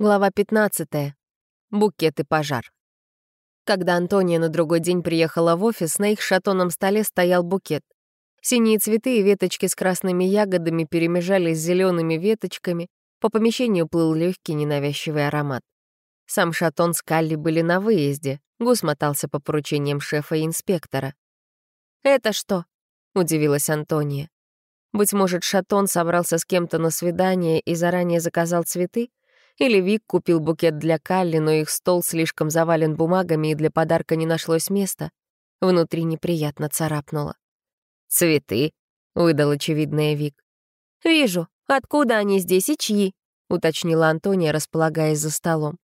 Глава 15. Букет и пожар. Когда Антония на другой день приехала в офис, на их шатонном столе стоял букет. Синие цветы и веточки с красными ягодами перемежались с зелеными веточками, по помещению плыл легкий ненавязчивый аромат. Сам шатон с Калли были на выезде, Гус мотался по поручениям шефа и инспектора. «Это что?» — удивилась Антония. Быть может, Шатон собрался с кем-то на свидание и заранее заказал цветы? Или Вик купил букет для Калли, но их стол слишком завален бумагами, и для подарка не нашлось места. Внутри неприятно царапнуло. «Цветы?» — выдал очевидная Вик. «Вижу. Откуда они здесь и чьи?» — уточнила Антония, располагаясь за столом.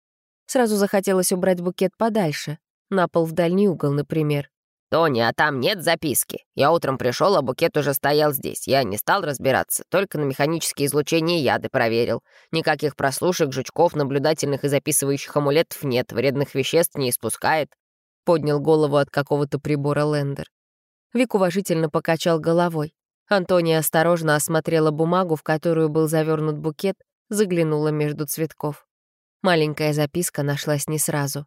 Сразу захотелось убрать букет подальше, на пол в дальний угол, например. «Тони, а там нет записки. Я утром пришел, а букет уже стоял здесь. Я не стал разбираться, только на механические излучения яды проверил. Никаких прослушек, жучков, наблюдательных и записывающих амулетов нет, вредных веществ не испускает». Поднял голову от какого-то прибора Лендер. Вик уважительно покачал головой. Антония осторожно осмотрела бумагу, в которую был завернут букет, заглянула между цветков. Маленькая записка нашлась не сразу.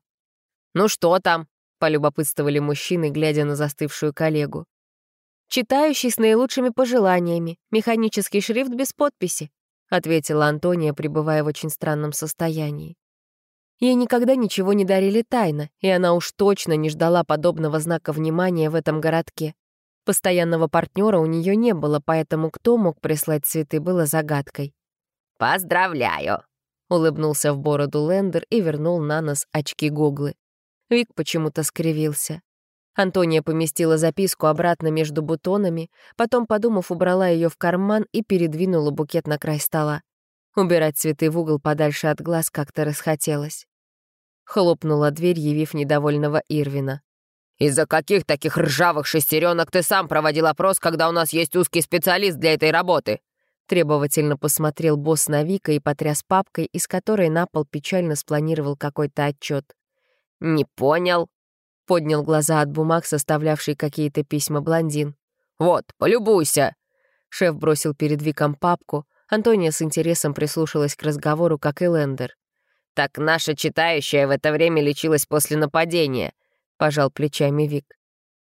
«Ну что там?» — полюбопытствовали мужчины, глядя на застывшую коллегу. «Читающий с наилучшими пожеланиями. Механический шрифт без подписи», — ответила Антония, пребывая в очень странном состоянии. Ей никогда ничего не дарили тайно, и она уж точно не ждала подобного знака внимания в этом городке. Постоянного партнера у нее не было, поэтому кто мог прислать цветы, было загадкой. «Поздравляю!» — улыбнулся в бороду Лендер и вернул на нос очки-гуглы. Вик почему-то скривился. Антония поместила записку обратно между бутонами, потом, подумав, убрала ее в карман и передвинула букет на край стола. Убирать цветы в угол подальше от глаз как-то расхотелось. Хлопнула дверь, явив недовольного Ирвина. «Из-за каких таких ржавых шестеренок ты сам проводил опрос, когда у нас есть узкий специалист для этой работы?» Требовательно посмотрел босс на Вика и потряс папкой, из которой на пол печально спланировал какой-то отчет. «Не понял», — поднял глаза от бумаг, составлявший какие-то письма блондин. «Вот, полюбуйся». Шеф бросил перед Виком папку. Антония с интересом прислушалась к разговору, как и Лендер. «Так наша читающая в это время лечилась после нападения», — пожал плечами Вик.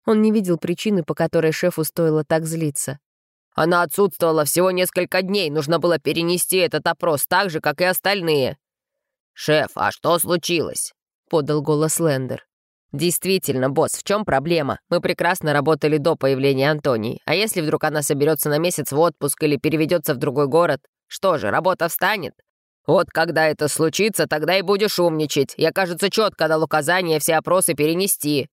Он не видел причины, по которой шефу стоило так злиться. «Она отсутствовала всего несколько дней, нужно было перенести этот опрос так же, как и остальные». «Шеф, а что случилось?» Подал голос Лендер. «Действительно, босс, в чем проблема? Мы прекрасно работали до появления Антонии. А если вдруг она соберется на месяц в отпуск или переведется в другой город? Что же, работа встанет? Вот когда это случится, тогда и будешь умничать. Я, кажется, четко дал указание все опросы перенести.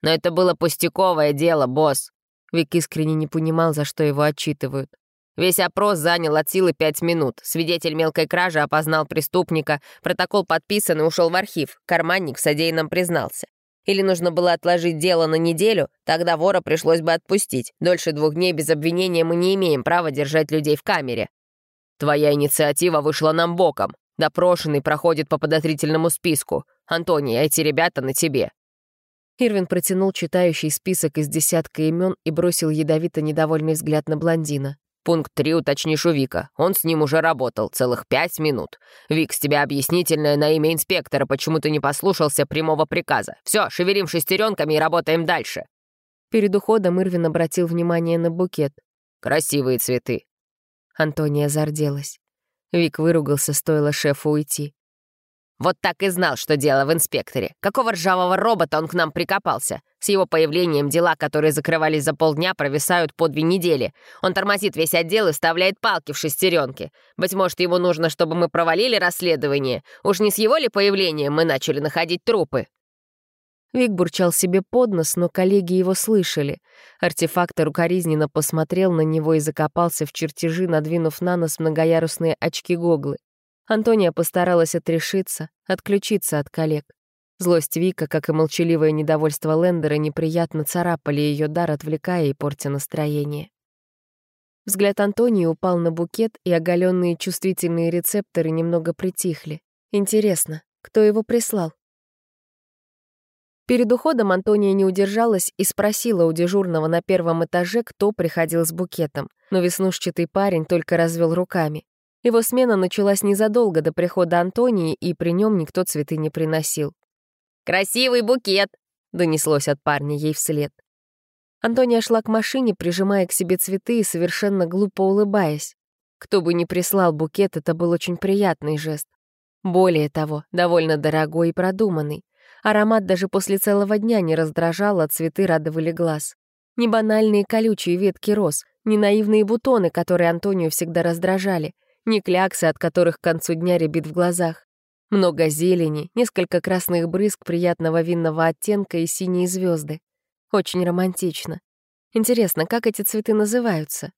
Но это было пустяковое дело, босс». Вик искренне не понимал, за что его отчитывают. Весь опрос занял от силы пять минут. Свидетель мелкой кражи опознал преступника, протокол подписан и ушел в архив. Карманник в содеянном признался. Или нужно было отложить дело на неделю, тогда вора пришлось бы отпустить. Дольше двух дней без обвинения мы не имеем права держать людей в камере. Твоя инициатива вышла нам боком. Допрошенный проходит по подозрительному списку. Антония, эти ребята на тебе. Ирвин протянул читающий список из десятка имен и бросил ядовито недовольный взгляд на блондина. Пункт 3 уточнишь у Вика. Он с ним уже работал целых пять минут. Вик, с тебя объяснительное на имя инспектора, почему ты не послушался прямого приказа. Все, шевелим шестеренками и работаем дальше. Перед уходом Ирвин обратил внимание на букет. Красивые цветы. Антония зарделась. Вик выругался, стоило шефу уйти. Вот так и знал, что дело в инспекторе. Какого ржавого робота он к нам прикопался? С его появлением дела, которые закрывались за полдня, провисают по две недели. Он тормозит весь отдел и вставляет палки в шестеренки. Быть может, ему нужно, чтобы мы провалили расследование? Уж не с его ли появлением мы начали находить трупы?» Вик бурчал себе под нос, но коллеги его слышали. Артефактор укоризненно посмотрел на него и закопался в чертежи, надвинув на нос многоярусные очки-гоглы. Антония постаралась отрешиться, отключиться от коллег. Злость Вика, как и молчаливое недовольство Лендера, неприятно царапали ее дар, отвлекая и портя настроение. Взгляд Антонии упал на букет, и оголенные чувствительные рецепторы немного притихли. Интересно, кто его прислал? Перед уходом Антония не удержалась и спросила у дежурного на первом этаже, кто приходил с букетом, но веснушчатый парень только развел руками. Его смена началась незадолго до прихода Антонии, и при нем никто цветы не приносил. «Красивый букет!» — донеслось от парня ей вслед. Антония шла к машине, прижимая к себе цветы и совершенно глупо улыбаясь. Кто бы ни прислал букет, это был очень приятный жест. Более того, довольно дорогой и продуманный. Аромат даже после целого дня не раздражал, а цветы радовали глаз. Не банальные колючие ветки роз, не наивные бутоны, которые Антонию всегда раздражали, не кляксы, от которых к концу дня рябит в глазах. Много зелени, несколько красных брызг приятного винного оттенка и синие звезды. Очень романтично. Интересно, как эти цветы называются?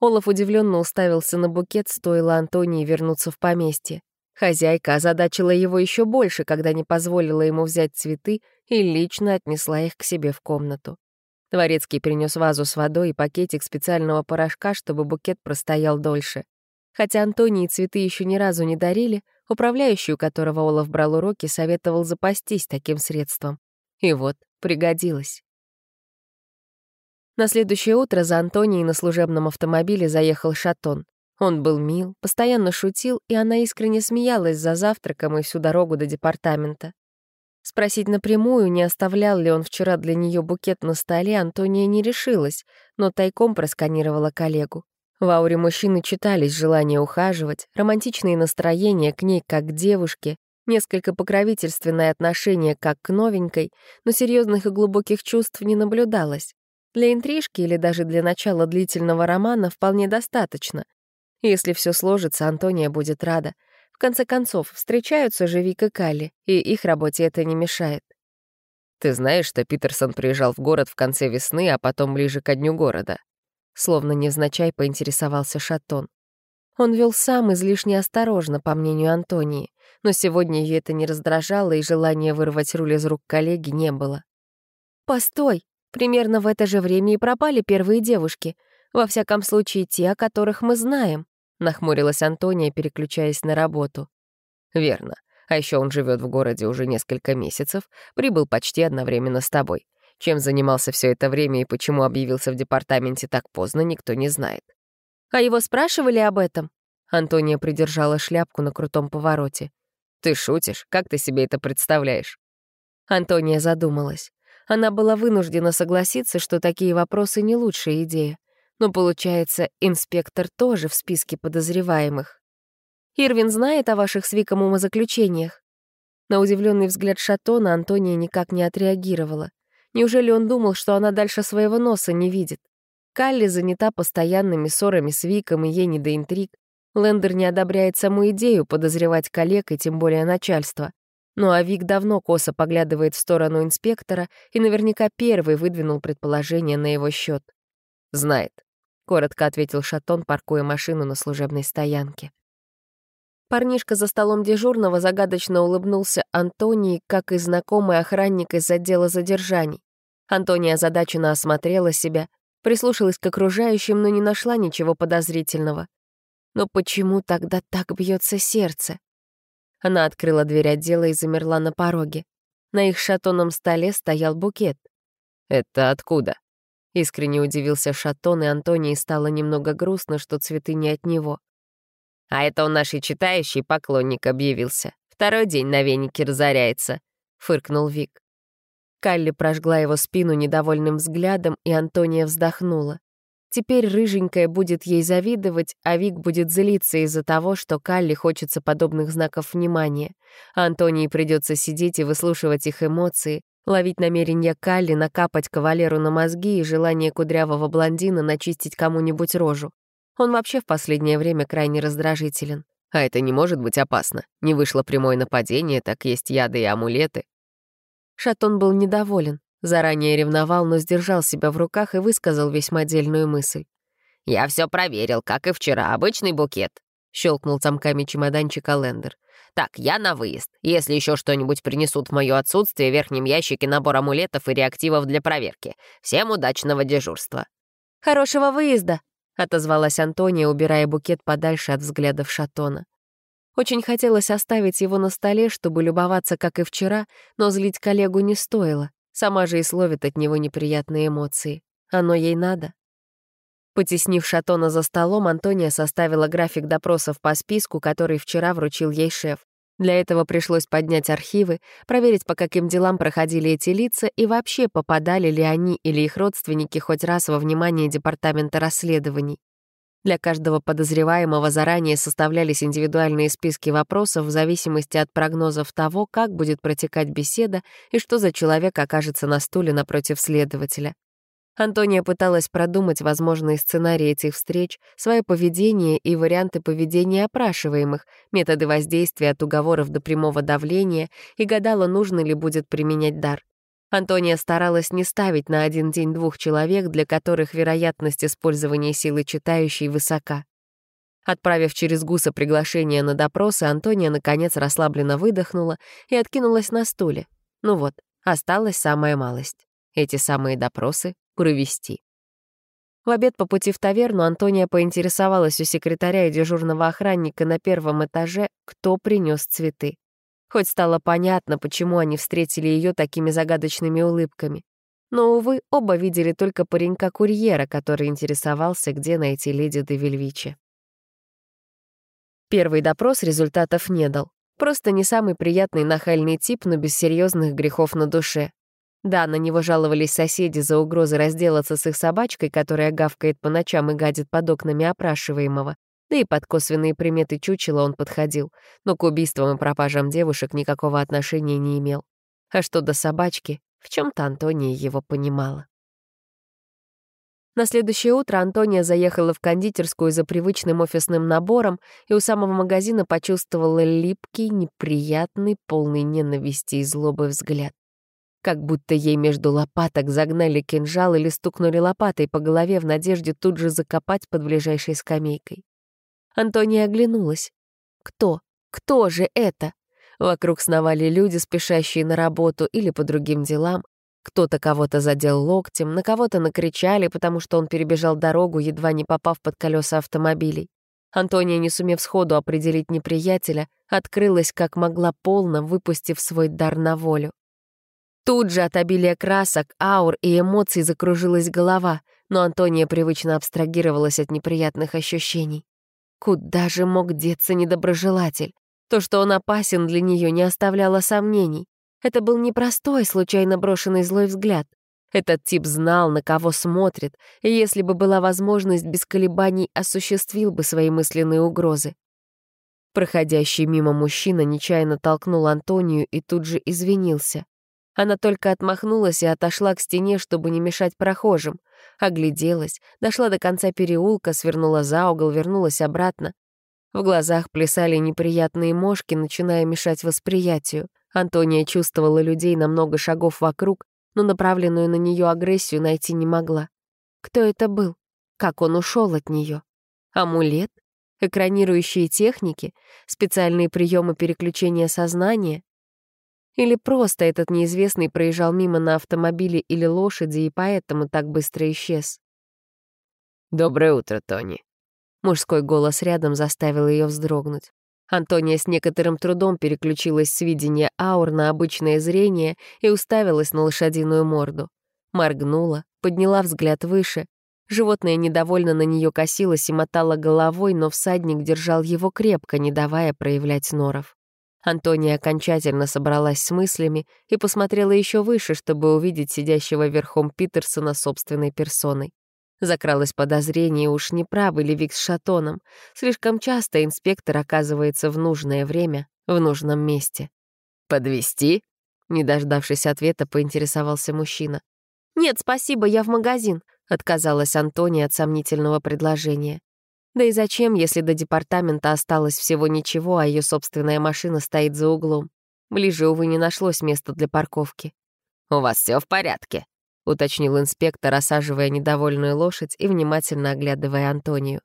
Олаф удивленно уставился на букет, стоило Антонии вернуться в поместье. Хозяйка озадачила его еще больше, когда не позволила ему взять цветы и лично отнесла их к себе в комнату. Дворецкий принес вазу с водой и пакетик специального порошка, чтобы букет простоял дольше. Хотя Антонии цветы еще ни разу не дарили, управляющий, у которого Олаф брал уроки, советовал запастись таким средством. И вот, пригодилось. На следующее утро за Антонией на служебном автомобиле заехал Шатон. Он был мил, постоянно шутил, и она искренне смеялась за завтраком и всю дорогу до департамента. Спросить напрямую, не оставлял ли он вчера для нее букет на столе, Антония не решилась, но тайком просканировала коллегу. В ауре мужчины читались желание ухаживать, романтичные настроения к ней как к девушке, Несколько покровительственное отношение как к новенькой, но серьезных и глубоких чувств не наблюдалось. Для интрижки или даже для начала длительного романа вполне достаточно. Если все сложится, Антония будет рада. В конце концов, встречаются же Вик и Калли, и их работе это не мешает. «Ты знаешь, что Питерсон приезжал в город в конце весны, а потом ближе ко дню города?» Словно невзначай поинтересовался Шатон. Он вел сам излишне осторожно, по мнению Антонии но сегодня ее это не раздражало, и желания вырвать руль из рук коллеги не было. «Постой! Примерно в это же время и пропали первые девушки. Во всяком случае, те, о которых мы знаем», — нахмурилась Антония, переключаясь на работу. «Верно. А еще он живет в городе уже несколько месяцев, прибыл почти одновременно с тобой. Чем занимался все это время и почему объявился в департаменте так поздно, никто не знает. А его спрашивали об этом? Антония придержала шляпку на крутом повороте. «Ты шутишь? Как ты себе это представляешь?» Антония задумалась. Она была вынуждена согласиться, что такие вопросы не лучшая идея. Но, получается, инспектор тоже в списке подозреваемых. «Ирвин знает о ваших с Виком умозаключениях?» На удивленный взгляд Шатона Антония никак не отреагировала. Неужели он думал, что она дальше своего носа не видит? Калли занята постоянными ссорами с Виком, и ей не до интриг. Лендер не одобряет саму идею подозревать коллег и тем более начальство. Ну а Вик давно косо поглядывает в сторону инспектора и наверняка первый выдвинул предположение на его счет. «Знает», — коротко ответил Шатон, паркуя машину на служебной стоянке. Парнишка за столом дежурного загадочно улыбнулся Антонии, как и знакомый охранник из отдела задержаний. Антония озадаченно осмотрела себя, прислушалась к окружающим, но не нашла ничего подозрительного. Но почему тогда так бьется сердце? Она открыла дверь отдела и замерла на пороге. На их шатонном столе стоял букет. «Это откуда?» Искренне удивился Шатон, и Антонии стало немного грустно, что цветы не от него. «А это он нашей читающий поклонник объявился. Второй день на венике разоряется», — фыркнул Вик. Калли прожгла его спину недовольным взглядом, и Антония вздохнула. Теперь рыженькая будет ей завидовать, а Вик будет злиться из-за того, что Калли хочется подобных знаков внимания. А Антонии придется сидеть и выслушивать их эмоции, ловить намерения Калли накапать кавалеру на мозги и желание кудрявого блондина начистить кому-нибудь рожу. Он вообще в последнее время крайне раздражителен. А это не может быть опасно. Не вышло прямое нападение, так есть яды и амулеты. Шатон был недоволен. Заранее ревновал, но сдержал себя в руках и высказал весьма дельную мысль. «Я все проверил, как и вчера, обычный букет», — щелкнул замками чемоданчика Лендер. «Так, я на выезд. Если еще что-нибудь принесут в мое отсутствие, в верхнем ящике набор амулетов и реактивов для проверки. Всем удачного дежурства». «Хорошего выезда», — отозвалась Антония, убирая букет подальше от взглядов Шатона. Очень хотелось оставить его на столе, чтобы любоваться, как и вчера, но злить коллегу не стоило. Сама же и словит от него неприятные эмоции. Оно ей надо. Потеснив Шатона за столом, Антония составила график допросов по списку, который вчера вручил ей шеф. Для этого пришлось поднять архивы, проверить, по каким делам проходили эти лица и вообще попадали ли они или их родственники хоть раз во внимание Департамента расследований. Для каждого подозреваемого заранее составлялись индивидуальные списки вопросов в зависимости от прогнозов того, как будет протекать беседа и что за человек окажется на стуле напротив следователя. Антония пыталась продумать возможные сценарии этих встреч, свое поведение и варианты поведения опрашиваемых, методы воздействия от уговоров до прямого давления и гадала, нужно ли будет применять дар. Антония старалась не ставить на один день двух человек, для которых вероятность использования силы читающей высока. Отправив через Гуса приглашение на допросы, Антония, наконец, расслабленно выдохнула и откинулась на стуле. Ну вот, осталась самая малость. Эти самые допросы провести. В обед по пути в таверну Антония поинтересовалась у секретаря и дежурного охранника на первом этаже, кто принес цветы. Хоть стало понятно, почему они встретили ее такими загадочными улыбками. Но, увы, оба видели только паренька-курьера, который интересовался, где найти леди де Вильвичи. Первый допрос результатов не дал. Просто не самый приятный нахальный тип, но без серьезных грехов на душе. Да, на него жаловались соседи за угрозы разделаться с их собачкой, которая гавкает по ночам и гадит под окнами опрашиваемого. Да и под косвенные приметы чучела он подходил, но к убийствам и пропажам девушек никакого отношения не имел. А что до собачки, в чем то Антония его понимала. На следующее утро Антония заехала в кондитерскую за привычным офисным набором и у самого магазина почувствовала липкий, неприятный, полный ненависти и злобы взгляд как будто ей между лопаток загнали кинжал или стукнули лопатой по голове в надежде тут же закопать под ближайшей скамейкой. Антония оглянулась. Кто? Кто же это? Вокруг сновали люди, спешащие на работу или по другим делам. Кто-то кого-то задел локтем, на кого-то накричали, потому что он перебежал дорогу, едва не попав под колеса автомобилей. Антония, не сумев сходу определить неприятеля, открылась как могла полно, выпустив свой дар на волю. Тут же от обилия красок, аур и эмоций закружилась голова, но Антония привычно абстрагировалась от неприятных ощущений. Куда же мог деться недоброжелатель? То, что он опасен для нее, не оставляло сомнений. Это был непростой, случайно брошенный злой взгляд. Этот тип знал, на кого смотрит, и если бы была возможность, без колебаний осуществил бы свои мысленные угрозы. Проходящий мимо мужчина нечаянно толкнул Антонию и тут же извинился. Она только отмахнулась и отошла к стене, чтобы не мешать прохожим. Огляделась, дошла до конца переулка, свернула за угол, вернулась обратно. В глазах плясали неприятные мошки, начиная мешать восприятию. Антония чувствовала людей на много шагов вокруг, но направленную на нее агрессию найти не могла. Кто это был? Как он ушел от нее? Амулет? Экранирующие техники? Специальные приемы переключения сознания? Или просто этот неизвестный проезжал мимо на автомобиле или лошади и поэтому так быстро исчез. «Доброе утро, Тони». Мужской голос рядом заставил ее вздрогнуть. Антония с некоторым трудом переключилась с видения аур на обычное зрение и уставилась на лошадиную морду. Моргнула, подняла взгляд выше. Животное недовольно на нее косилось и мотало головой, но всадник держал его крепко, не давая проявлять норов. Антония окончательно собралась с мыслями и посмотрела еще выше, чтобы увидеть сидящего верхом Питерсона собственной персоной. Закралось подозрение, уж не правы ли Вик с Шатоном. Слишком часто инспектор оказывается в нужное время, в нужном месте. Подвести? Не дождавшись ответа, поинтересовался мужчина. «Нет, спасибо, я в магазин», — отказалась Антония от сомнительного предложения. Да и зачем, если до департамента осталось всего ничего, а ее собственная машина стоит за углом? Ближе, увы, не нашлось места для парковки. «У вас все в порядке?» — уточнил инспектор, осаживая недовольную лошадь и внимательно оглядывая Антонию.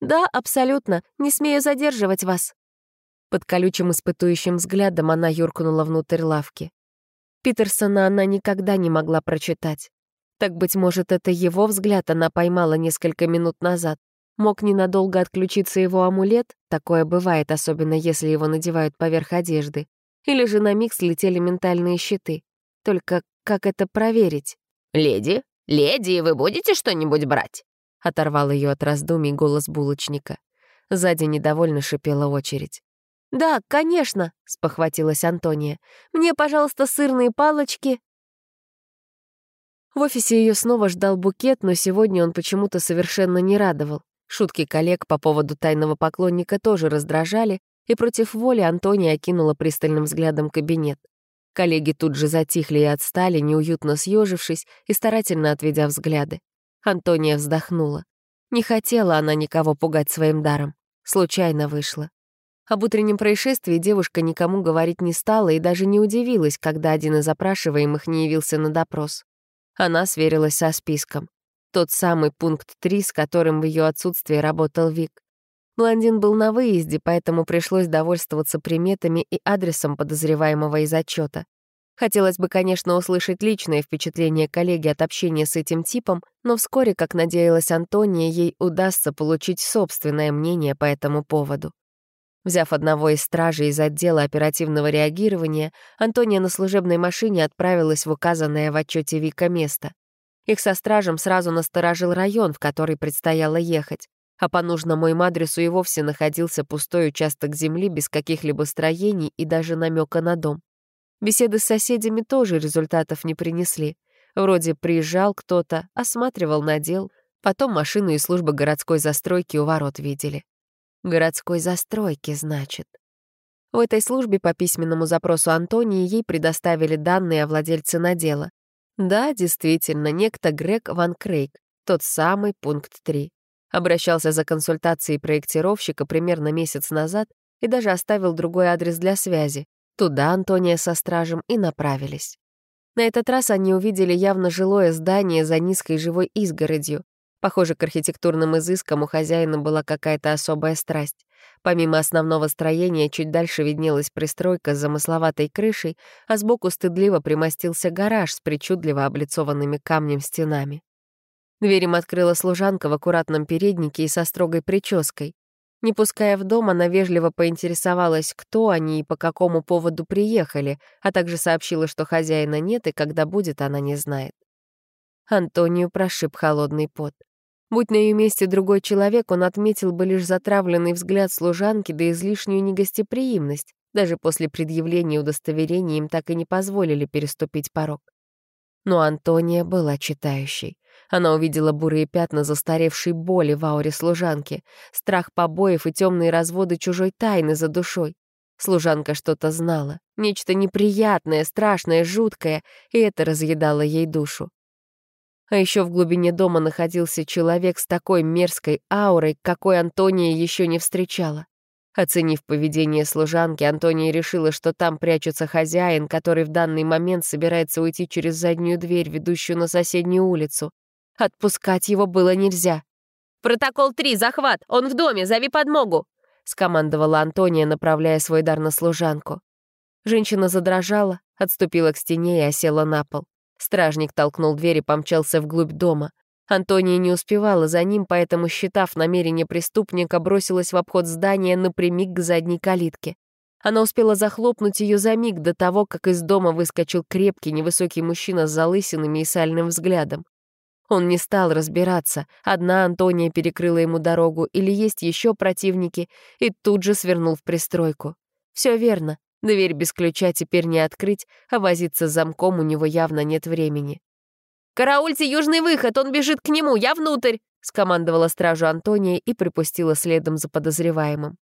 «Да, абсолютно. Не смею задерживать вас». Под колючим испытующим взглядом она юркнула внутрь лавки. Питерсона она никогда не могла прочитать. Так, быть может, это его взгляд она поймала несколько минут назад. Мог ненадолго отключиться его амулет, такое бывает, особенно если его надевают поверх одежды. Или же на миг слетели ментальные щиты. Только как это проверить? «Леди? Леди, вы будете что-нибудь брать?» — оторвал ее от раздумий голос булочника. Сзади недовольно шипела очередь. «Да, конечно», — спохватилась Антония. «Мне, пожалуйста, сырные палочки». В офисе ее снова ждал букет, но сегодня он почему-то совершенно не радовал. Шутки коллег по поводу тайного поклонника тоже раздражали, и против воли Антония окинула пристальным взглядом кабинет. Коллеги тут же затихли и отстали, неуютно съежившись и старательно отведя взгляды. Антония вздохнула. Не хотела она никого пугать своим даром. Случайно вышло. Об утреннем происшествии девушка никому говорить не стала и даже не удивилась, когда один из опрашиваемых не явился на допрос. Она сверилась со списком. Тот самый пункт 3, с которым в ее отсутствии работал Вик. Блондин был на выезде, поэтому пришлось довольствоваться приметами и адресом подозреваемого из отчета. Хотелось бы, конечно, услышать личное впечатление коллеги от общения с этим типом, но вскоре, как надеялась Антония, ей удастся получить собственное мнение по этому поводу. Взяв одного из стражей из отдела оперативного реагирования, Антония на служебной машине отправилась в указанное в отчете Вика место. Их со стражем сразу насторожил район, в который предстояло ехать а по нужному им адресу и вовсе находился пустой участок земли без каких-либо строений и даже намека на дом. Беседы с соседями тоже результатов не принесли. Вроде приезжал кто-то, осматривал надел, потом машину и служба городской застройки у ворот видели. Городской застройки, значит. В этой службе по письменному запросу Антонии ей предоставили данные о владельце надела. Да, действительно, некто Грег Ван Крейг, тот самый пункт 3. Обращался за консультацией проектировщика примерно месяц назад и даже оставил другой адрес для связи. Туда Антония со стражем и направились. На этот раз они увидели явно жилое здание за низкой живой изгородью. Похоже, к архитектурным изыскам у хозяина была какая-то особая страсть. Помимо основного строения, чуть дальше виднелась пристройка с замысловатой крышей, а сбоку стыдливо примостился гараж с причудливо облицованными камнем стенами. Дверь открыла служанка в аккуратном переднике и со строгой прической. Не пуская в дом, она вежливо поинтересовалась, кто они и по какому поводу приехали, а также сообщила, что хозяина нет и когда будет, она не знает. Антонию прошиб холодный пот. Будь на ее месте другой человек, он отметил бы лишь затравленный взгляд служанки да излишнюю негостеприимность. Даже после предъявления удостоверения им так и не позволили переступить порог. Но Антония была читающей. Она увидела бурые пятна застаревшей боли в ауре служанки, страх побоев и темные разводы чужой тайны за душой. Служанка что-то знала, нечто неприятное, страшное, жуткое, и это разъедало ей душу. А еще в глубине дома находился человек с такой мерзкой аурой, какой Антония еще не встречала. Оценив поведение служанки, Антония решила, что там прячется хозяин, который в данный момент собирается уйти через заднюю дверь, ведущую на соседнюю улицу. Отпускать его было нельзя. «Протокол 3, захват! Он в доме, зови подмогу!» — скомандовала Антония, направляя свой дар на служанку. Женщина задрожала, отступила к стене и осела на пол. Стражник толкнул дверь и помчался вглубь дома. Антония не успевала за ним, поэтому, считав намерение преступника, бросилась в обход здания напрямик к задней калитке. Она успела захлопнуть ее за миг до того, как из дома выскочил крепкий невысокий мужчина с залысинами и сальным взглядом. Он не стал разбираться, одна Антония перекрыла ему дорогу или есть еще противники, и тут же свернул в пристройку. Все верно, дверь без ключа теперь не открыть, а возиться с замком у него явно нет времени. «Караульте южный выход, он бежит к нему, я внутрь!» — скомандовала стражу Антония и припустила следом за подозреваемым.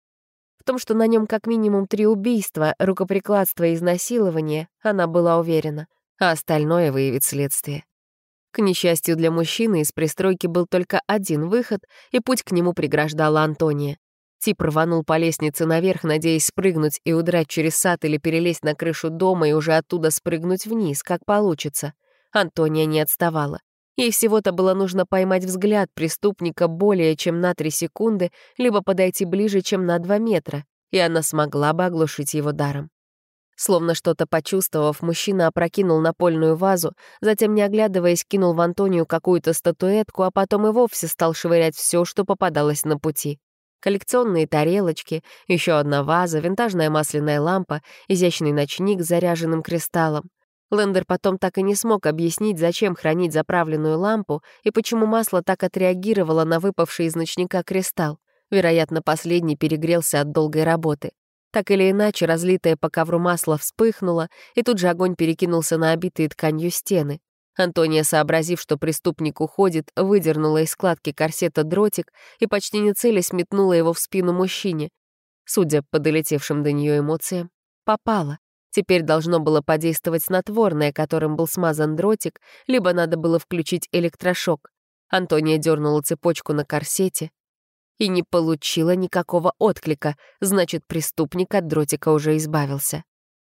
В том, что на нем как минимум три убийства, рукоприкладство и изнасилование, она была уверена, а остальное выявит следствие. К несчастью для мужчины, из пристройки был только один выход, и путь к нему преграждала Антония. Тип рванул по лестнице наверх, надеясь спрыгнуть и удрать через сад или перелезть на крышу дома и уже оттуда спрыгнуть вниз, как получится. Антония не отставала. Ей всего-то было нужно поймать взгляд преступника более чем на три секунды, либо подойти ближе, чем на два метра, и она смогла бы оглушить его даром. Словно что-то почувствовав, мужчина опрокинул напольную вазу, затем, не оглядываясь, кинул в Антонию какую-то статуэтку, а потом и вовсе стал швырять все, что попадалось на пути. Коллекционные тарелочки, еще одна ваза, винтажная масляная лампа, изящный ночник с заряженным кристаллом. Лендер потом так и не смог объяснить, зачем хранить заправленную лампу и почему масло так отреагировало на выпавший из ночника кристалл. Вероятно, последний перегрелся от долгой работы. Так или иначе, разлитое по ковру масло вспыхнуло, и тут же огонь перекинулся на обитые тканью стены. Антония, сообразив, что преступник уходит, выдернула из складки корсета дротик и почти не целясь метнула его в спину мужчине. Судя по долетевшим до нее эмоциям, попала. Теперь должно было подействовать снотворное, которым был смазан дротик, либо надо было включить электрошок. Антония дернула цепочку на корсете и не получила никакого отклика, значит, преступник от дротика уже избавился.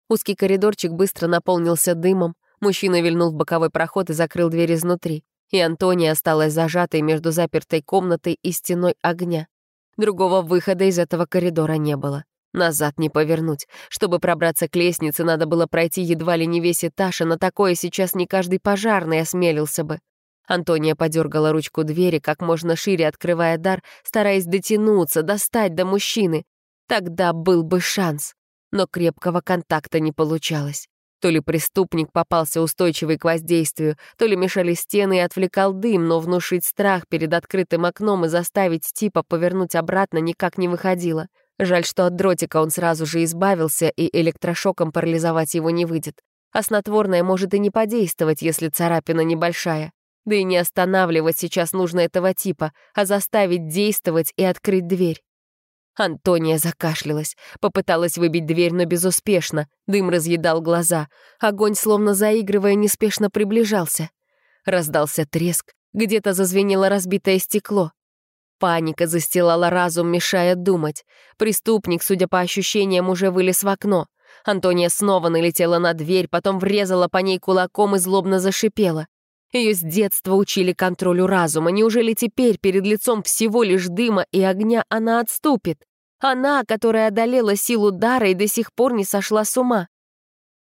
Узкий коридорчик быстро наполнился дымом, мужчина вильнул в боковой проход и закрыл дверь изнутри, и Антония осталась зажатой между запертой комнатой и стеной огня. Другого выхода из этого коридора не было. Назад не повернуть. Чтобы пробраться к лестнице, надо было пройти едва ли не весь этаж, а на такое сейчас не каждый пожарный осмелился бы. Антония подергала ручку двери, как можно шире открывая дар, стараясь дотянуться, достать до мужчины. Тогда был бы шанс. Но крепкого контакта не получалось. То ли преступник попался устойчивый к воздействию, то ли мешали стены и отвлекал дым, но внушить страх перед открытым окном и заставить типа повернуть обратно никак не выходило. Жаль, что от дротика он сразу же избавился, и электрошоком парализовать его не выйдет. А снотворное может и не подействовать, если царапина небольшая. Да и не останавливать сейчас нужно этого типа, а заставить действовать и открыть дверь. Антония закашлялась, попыталась выбить дверь, но безуспешно. Дым разъедал глаза. Огонь, словно заигрывая, неспешно приближался. Раздался треск, где-то зазвенело разбитое стекло. Паника застилала разум, мешая думать. Преступник, судя по ощущениям, уже вылез в окно. Антония снова налетела на дверь, потом врезала по ней кулаком и злобно зашипела. Ее с детства учили контролю разума. Неужели теперь перед лицом всего лишь дыма и огня она отступит? Она, которая одолела силу дара и до сих пор не сошла с ума.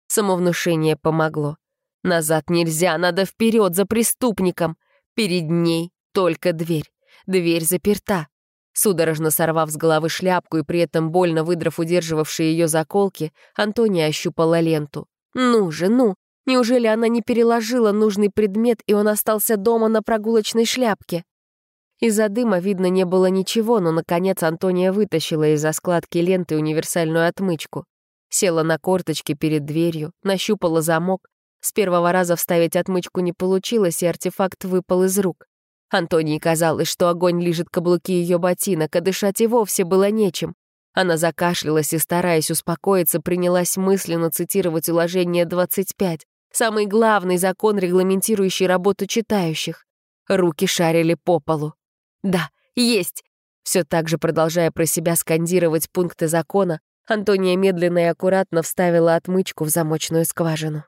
Самовнушение помогло. Назад нельзя, надо вперед за преступником. Перед ней только дверь. Дверь заперта. Судорожно сорвав с головы шляпку и при этом больно выдрав удерживавшие ее заколки, Антония ощупала ленту. «Ну же, ну! Неужели она не переложила нужный предмет, и он остался дома на прогулочной шляпке?» Из-за дыма видно не было ничего, но, наконец, Антония вытащила из-за складки ленты универсальную отмычку. Села на корточки перед дверью, нащупала замок. С первого раза вставить отмычку не получилось, и артефакт выпал из рук. Антонии казалось, что огонь лижет каблуки ее ботинок, а дышать и вовсе было нечем. Она закашлялась и, стараясь успокоиться, принялась мысленно цитировать уложение 25, самый главный закон, регламентирующий работу читающих. Руки шарили по полу. «Да, есть!» Все так же, продолжая про себя скандировать пункты закона, Антония медленно и аккуратно вставила отмычку в замочную скважину.